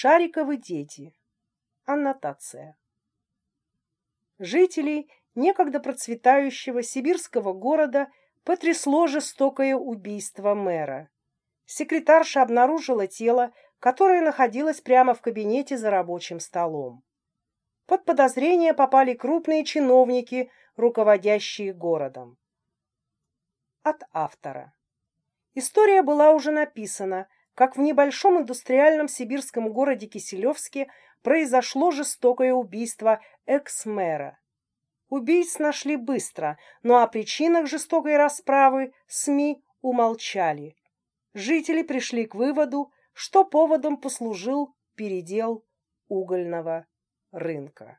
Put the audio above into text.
Шариковы дети. Аннотация. Жителей некогда процветающего сибирского города потрясло жестокое убийство мэра. Секретарша обнаружила тело, которое находилось прямо в кабинете за рабочим столом. Под подозрение попали крупные чиновники, руководящие городом. От автора. История была уже написана, как в небольшом индустриальном сибирском городе Киселевске произошло жестокое убийство экс-мэра. Убийц нашли быстро, но о причинах жестокой расправы СМИ умолчали. Жители пришли к выводу, что поводом послужил передел угольного рынка.